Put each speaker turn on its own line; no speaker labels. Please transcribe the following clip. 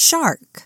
shark.